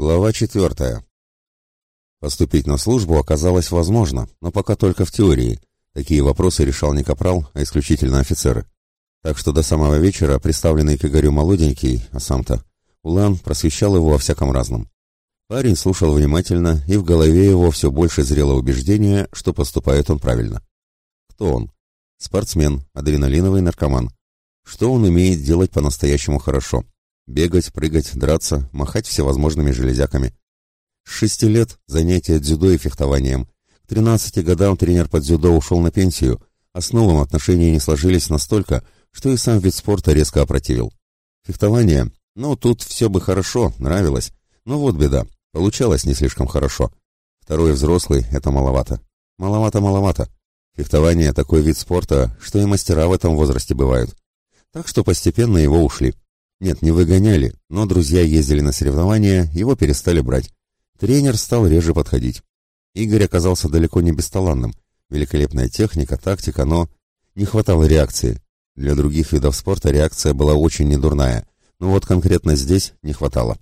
Глава четвертая. Поступить на службу оказалось возможно, но пока только в теории. Такие вопросы решал не капрал, а исключительно офицеры. Так что до самого вечера представленный к Игорю молоденький, а сам-то, Улан просвещал его о всяком разном. Парень слушал внимательно, и в голове его все больше зрело убеждение, что поступает он правильно. Кто он? Спортсмен, адреналиновый наркоман. Что он умеет делать по-настоящему хорошо? Бегать, прыгать, драться, махать всевозможными железяками. С шести лет занятия дзюдо и фехтованием. К тринадцати годам тренер по дзюдо ушел на пенсию, а с новым отношения не сложились настолько, что и сам вид спорта резко опротивил. Фехтование, ну, тут все бы хорошо, нравилось, но вот беда, получалось не слишком хорошо. Второй взрослый — это маловато. Маловато-маловато. Фехтование — такой вид спорта, что и мастера в этом возрасте бывают. Так что постепенно его ушли. Нет, не выгоняли, но друзья ездили на соревнования, его перестали брать. Тренер стал реже подходить. Игорь оказался далеко не бесталанным. Великолепная техника, тактика, но не хватало реакции. Для других видов спорта реакция была очень недурная, но вот конкретно здесь не хватало.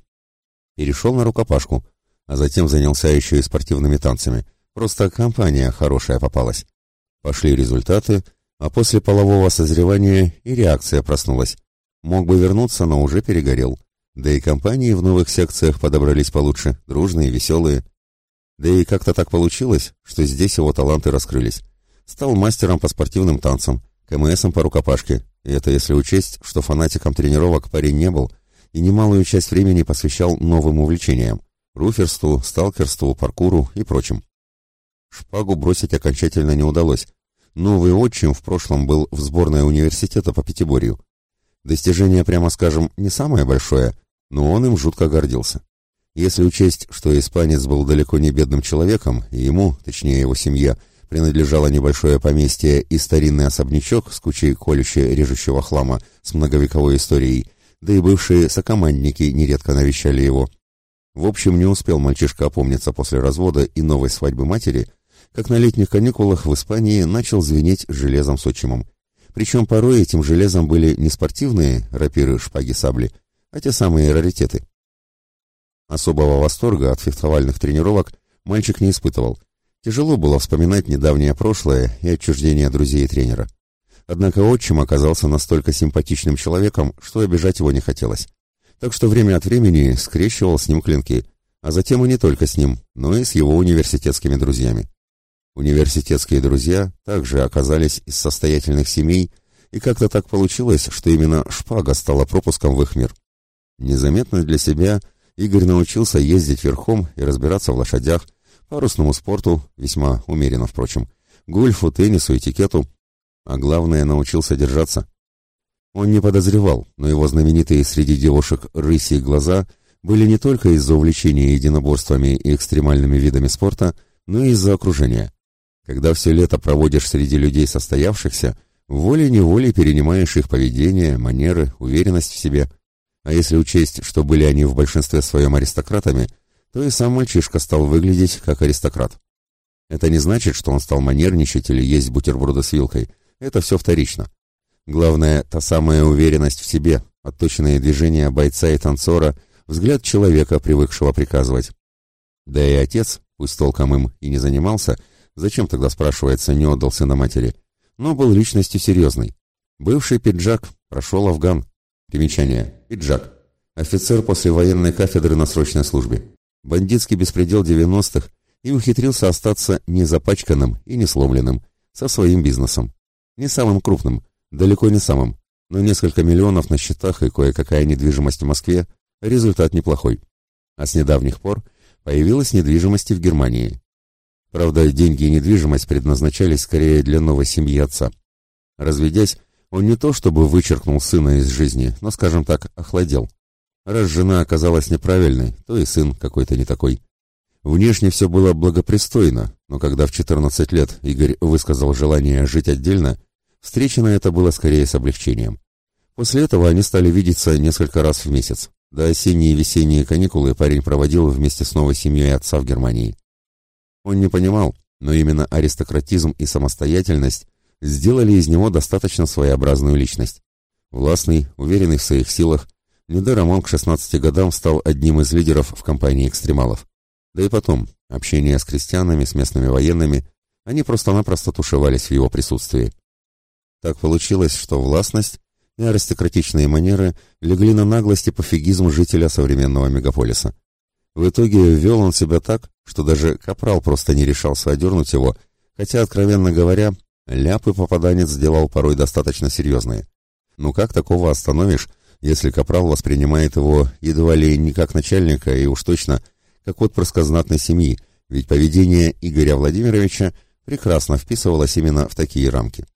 Перешел на рукопашку, а затем занялся еще и спортивными танцами. Просто компания хорошая попалась. Пошли результаты, а после полового созревания и реакция проснулась. Мог бы вернуться, но уже перегорел. Да и компании в новых секциях подобрались получше, дружные, веселые. Да и как-то так получилось, что здесь его таланты раскрылись. Стал мастером по спортивным танцам, КМСом по рукопашке, и это если учесть, что фанатиком тренировок парень не был, и немалую часть времени посвящал новым увлечениям – руферству, сталкерству, паркуру и прочим. Шпагу бросить окончательно не удалось. Новый отчим в прошлом был в сборной университета по пятиборью. Достижение, прямо скажем, не самое большое, но он им жутко гордился. Если учесть, что испанец был далеко не бедным человеком, и ему, точнее его семье, принадлежало небольшое поместье и старинный особнячок с кучей колюще-режущего хлама с многовековой историей, да и бывшие сокомандники нередко навещали его. В общем, не успел мальчишка опомниться после развода и новой свадьбы матери, как на летних каникулах в Испании начал звенеть железом с отчимом. Причем порой этим железом были не спортивные рапиры, шпаги, сабли, а те самые раритеты. Особого восторга от фехтовальных тренировок мальчик не испытывал. Тяжело было вспоминать недавнее прошлое и отчуждение друзей и тренера. Однако отчим оказался настолько симпатичным человеком, что обижать его не хотелось. Так что время от времени скрещивал с ним клинки, а затем и не только с ним, но и с его университетскими друзьями. Университетские друзья также оказались из состоятельных семей, и как-то так получилось, что именно шпага стала пропуском в их мир. Незаметно для себя Игорь научился ездить верхом и разбираться в лошадях, парусному спорту, весьма умеренно, впрочем, гольфу, теннису, этикету, а главное, научился держаться. Он не подозревал, но его знаменитые среди девушек рыси глаза были не только из-за увлечения единоборствами и экстремальными видами спорта, но и из-за окружения. Когда все лето проводишь среди людей состоявшихся, волей-неволей перенимаешь их поведение, манеры, уверенность в себе. А если учесть, что были они в большинстве своем аристократами, то и сам мальчишка стал выглядеть как аристократ. Это не значит, что он стал манерничать или есть бутерброды с вилкой. Это все вторично. Главное, та самая уверенность в себе, отточенные движения бойца и танцора, взгляд человека, привыкшего приказывать. Да и отец, пусть толком им и не занимался, — Зачем тогда, спрашивается, не отдал сына матери? Но был личностью серьезной. Бывший пиджак, прошел Афган. Примечание. Пиджак. Офицер после военной кафедры на срочной службе. Бандитский беспредел 90-х и ухитрился остаться не запачканным и не сломленным, со своим бизнесом. Не самым крупным, далеко не самым, но несколько миллионов на счетах и кое-какая недвижимость в Москве – результат неплохой. А с недавних пор появилась недвижимость в Германии. Правда, деньги и недвижимость предназначались скорее для новой семьи отца. Разведясь, он не то чтобы вычеркнул сына из жизни, но, скажем так, охладел. Раз жена оказалась неправильной, то и сын какой-то не такой. Внешне все было благопристойно, но когда в 14 лет Игорь высказал желание жить отдельно, встречено это было скорее с облегчением. После этого они стали видеться несколько раз в месяц. До осенние и весенние каникулы парень проводил вместе с новой семьей отца в Германии. Он не понимал, но именно аристократизм и самостоятельность сделали из него достаточно своеобразную личность. Властный, уверенный в своих силах, Недаром он к 16 годам стал одним из лидеров в компании экстремалов. Да и потом, общение с крестьянами, с местными военными, они просто-напросто тушевались в его присутствии. Так получилось, что властность и аристократичные манеры легли на наглость и пофигизм жителя современного мегаполиса. В итоге вел он себя так, что даже капрал просто не решался одернуть его, хотя, откровенно говоря, ляпы попаданец сделал порой достаточно серьезные. Ну как такого остановишь, если капрал воспринимает его едва ли не как начальника и уж точно как отпрыска знатной семьи, ведь поведение Игоря Владимировича прекрасно вписывалось именно в такие рамки.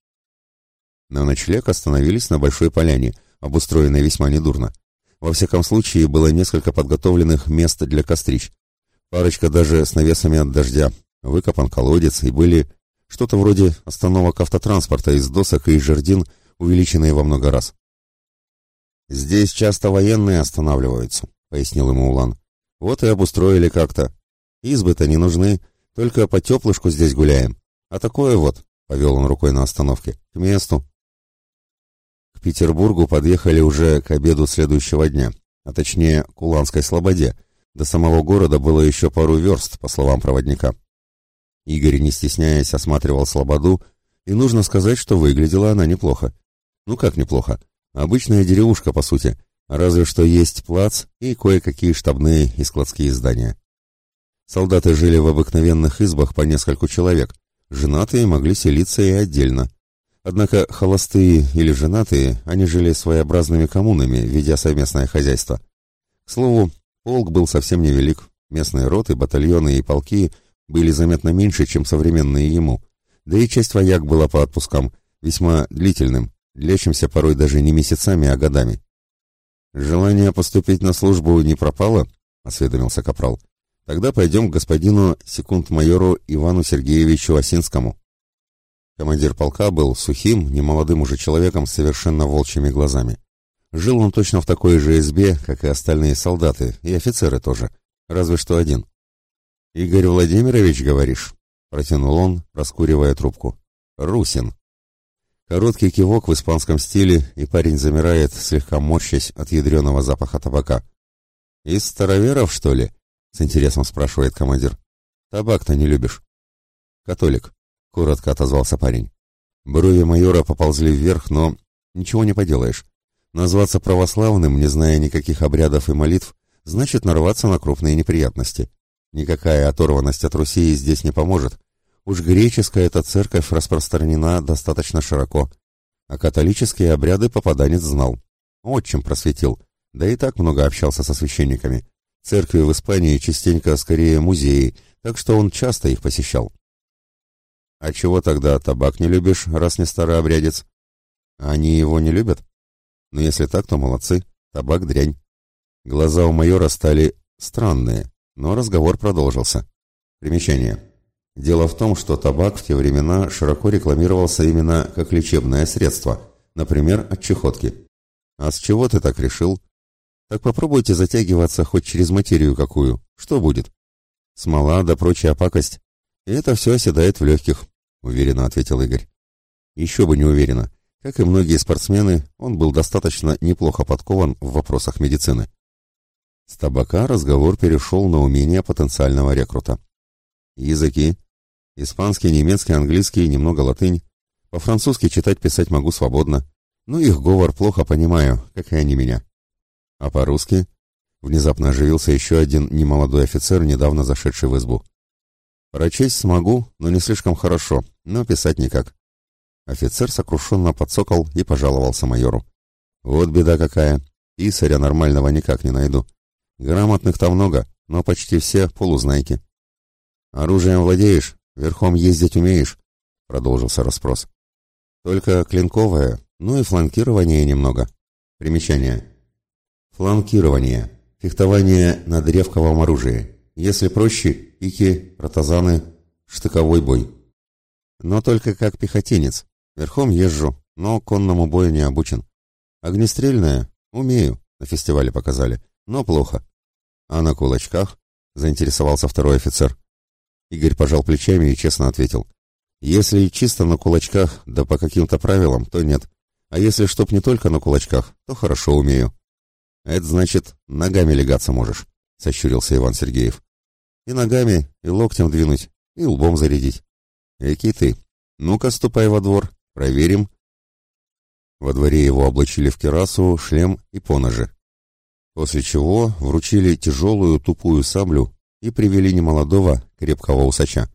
На ночлег остановились на большой поляне, обустроенной весьма недурно. Во всяком случае, было несколько подготовленных мест для кострищ. Парочка даже с навесами от дождя, выкопан колодец и были что-то вроде остановок автотранспорта из досок и жердин, увеличенные во много раз. «Здесь часто военные останавливаются», — пояснил ему Улан. «Вот и обустроили как-то. Избы-то не нужны, только по теплышку здесь гуляем. А такое вот», — повел он рукой на остановке, — «к месту». К Петербургу подъехали уже к обеду следующего дня, а точнее к Уланской Слободе. До самого города было еще пару верст, по словам проводника. Игорь, не стесняясь, осматривал Слободу, и нужно сказать, что выглядела она неплохо. Ну как неплохо? Обычная деревушка, по сути, разве что есть плац и кое-какие штабные и складские здания. Солдаты жили в обыкновенных избах по нескольку человек, женатые могли селиться и отдельно. Однако холостые или женатые, они жили своеобразными коммунами, ведя совместное хозяйство. К слову, полк был совсем невелик, местные роты, батальоны и полки были заметно меньше, чем современные ему, да и часть вояк была по отпускам, весьма длительным, длящимся порой даже не месяцами, а годами. «Желание поступить на службу не пропало?» — осведомился Капрал. «Тогда пойдем к господину секунд-майору Ивану Сергеевичу Осинскому». Командир полка был сухим, немолодым уже человеком с совершенно волчьими глазами. Жил он точно в такой же избе, как и остальные солдаты, и офицеры тоже, разве что один. «Игорь Владимирович, говоришь?» — протянул он, раскуривая трубку. «Русин». Короткий кивок в испанском стиле, и парень замирает, слегка морщась от ядреного запаха табака. «Из староверов, что ли?» — с интересом спрашивает командир. «Табак-то не любишь?» «Католик», — коротко отозвался парень. Брови майора поползли вверх, но ничего не поделаешь. Назваться православным, не зная никаких обрядов и молитв, значит нарваться на крупные неприятности. Никакая оторванность от Руси здесь не поможет. Уж греческая эта церковь распространена достаточно широко, а католические обряды попаданец знал. Отчим просветил, да и так много общался со священниками. Церкви в Испании частенько скорее музеи, так что он часто их посещал. «А чего тогда табак не любишь, раз не старообрядец?» «Они его не любят?» «Ну, если так, то молодцы. Табак — дрянь». Глаза у майора стали странные, но разговор продолжился. Примечание. Дело в том, что табак в те времена широко рекламировался именно как лечебное средство, например, от чехотки. «А с чего ты так решил?» «Так попробуйте затягиваться хоть через материю какую. Что будет?» «Смола да прочая пакость. И это все оседает в легких. — уверенно ответил Игорь. Еще бы не уверенно. Как и многие спортсмены, он был достаточно неплохо подкован в вопросах медицины. С табака разговор перешел на умение потенциального рекрута. Языки. Испанский, немецкий, английский, немного латынь. По-французски читать-писать могу свободно. Но их говор плохо понимаю, как и они меня. А по-русски? Внезапно оживился еще один немолодой офицер, недавно зашедший в избу. Прочесть смогу, но не слишком хорошо, но писать никак. Офицер сокрушенно подсокол и пожаловался майору. Вот беда какая. Писаря нормального никак не найду. Грамотных-то много, но почти все полузнайки. Оружием владеешь? Верхом ездить умеешь? Продолжился расспрос. Только клинковое, ну и фланкирование немного. Примечание. Фланкирование. Фехтование на древковом оружии. Если проще, пики, ротозаны, штыковой бой. Но только как пехотинец. Верхом езжу, но конному бою не обучен. Огнестрельное? Умею, на фестивале показали, но плохо. А на кулачках? Заинтересовался второй офицер. Игорь пожал плечами и честно ответил. Если чисто на кулачках, да по каким-то правилам, то нет. А если чтоб не только на кулачках, то хорошо умею. Это значит, ногами легаться можешь, сощурился Иван Сергеев. И ногами, и локтем двинуть, и лбом зарядить. Экий ты. Ну-ка, ступай во двор, проверим. Во дворе его облачили в керасу, шлем и поножи. После чего вручили тяжелую тупую саблю и привели немолодого, крепкого усача.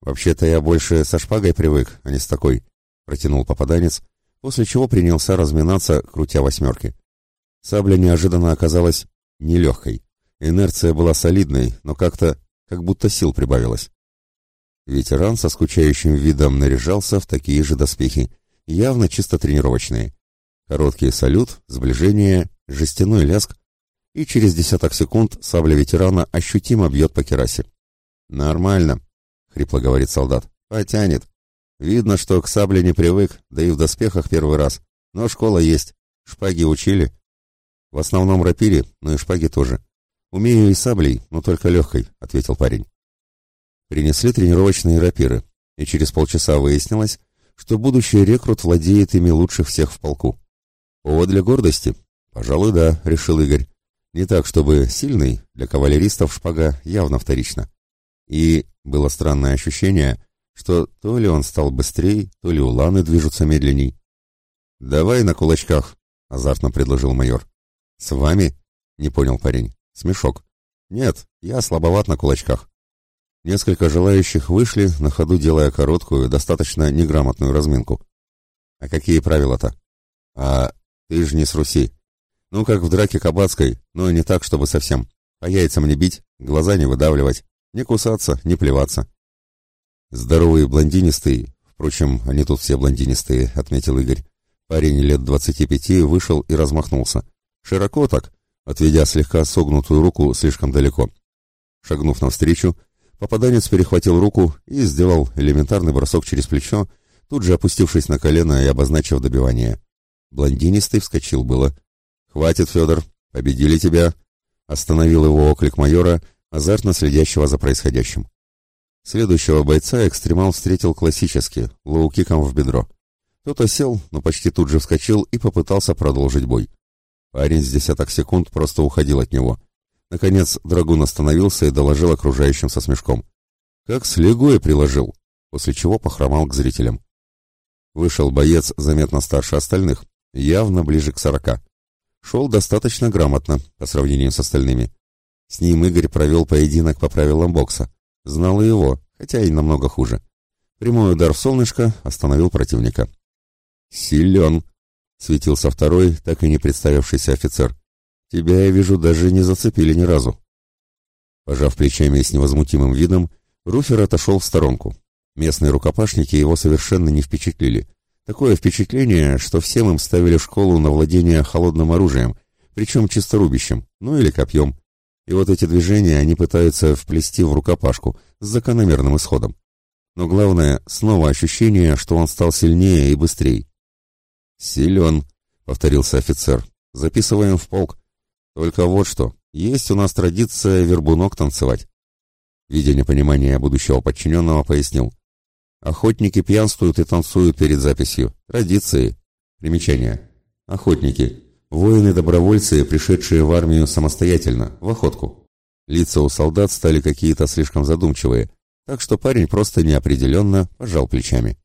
«Вообще-то я больше со шпагой привык, а не с такой», — протянул попаданец, после чего принялся разминаться, крутя восьмерки. Сабля неожиданно оказалась нелегкой. Инерция была солидной, но как-то, как будто сил прибавилось. Ветеран со скучающим видом наряжался в такие же доспехи, явно чисто тренировочные. Короткий салют, сближение, жестяной ляск, и через десяток секунд сабля ветерана ощутимо бьет по керасе. «Нормально», — хрипло говорит солдат. «Потянет. Видно, что к сабле не привык, да и в доспехах первый раз. Но школа есть. Шпаги учили. В основном рапире, но и шпаги тоже. Умею и саблей, но только легкой», — ответил парень. Принесли тренировочные рапиры, и через полчаса выяснилось, что будущий рекрут владеет ими лучше всех в полку. Повод для гордости? Пожалуй, да, решил Игорь. Не так, чтобы сильный, для кавалеристов шпага явно вторично. И было странное ощущение, что то ли он стал быстрее, то ли уланы движутся медленней. «Давай на кулачках», — азартно предложил майор. «С вами?» — не понял парень. Смешок. «Нет, я слабоват на кулачках». Несколько желающих вышли, на ходу делая короткую, достаточно неграмотную разминку. «А какие правила-то?» «А ты же не с Руси. Ну, как в драке кабацкой, но не так, чтобы совсем. По яйцам не бить, глаза не выдавливать, не кусаться, не плеваться». Здоровый блондинистый, впрочем, они тут все блондинистые, отметил Игорь. Парень лет двадцати пяти вышел и размахнулся. Широко так, отведя слегка согнутую руку слишком далеко. Шагнув навстречу, попаданец перехватил руку и сделал элементарный бросок через плечо, тут же опустившись на колено и обозначив добивание. Блондинистый вскочил было. «Хватит, Федор, победили тебя!» Остановил его оклик майора, азартно следящего за происходящим. Следующего бойца экстремал встретил классически, лоу-киком в бедро. Тот осел, но почти тут же вскочил и попытался продолжить бой. Парень с десяток секунд просто уходил от него. Наконец драгун остановился и доложил окружающим со смешком. Как с легой приложил, после чего похромал к зрителям. Вышел боец заметно старше остальных, явно ближе к сорока. Шел достаточно грамотно по сравнению с остальными. С ним Игорь провел поединок по правилам бокса. Знал его, хотя и намного хуже. Прямой удар в солнышко остановил противника. «Силен!» — светился второй, так и не представившийся офицер. «Тебя, я вижу, даже не зацепили ни разу». Пожав плечами с невозмутимым видом, Руфер отошел в сторонку. Местные рукопашники его совершенно не впечатлили. Такое впечатление, что всем им ставили школу на владение холодным оружием, причем чисторубящим, ну или копьем. И вот эти движения они пытаются вплести в рукопашку с закономерным исходом. Но главное, снова ощущение, что он стал сильнее и быстрее. «Силен», — повторился офицер. «Записываем в полк. Только вот что, есть у нас традиция вербунок танцевать». Видя непонимание будущего подчиненного, пояснил. «Охотники пьянствуют и танцуют перед записью. Традиции. Примечание. Охотники. Воины-добровольцы, пришедшие в армию самостоятельно, в охотку. Лица у солдат стали какие-то слишком задумчивые, так что парень просто неопределенно пожал плечами.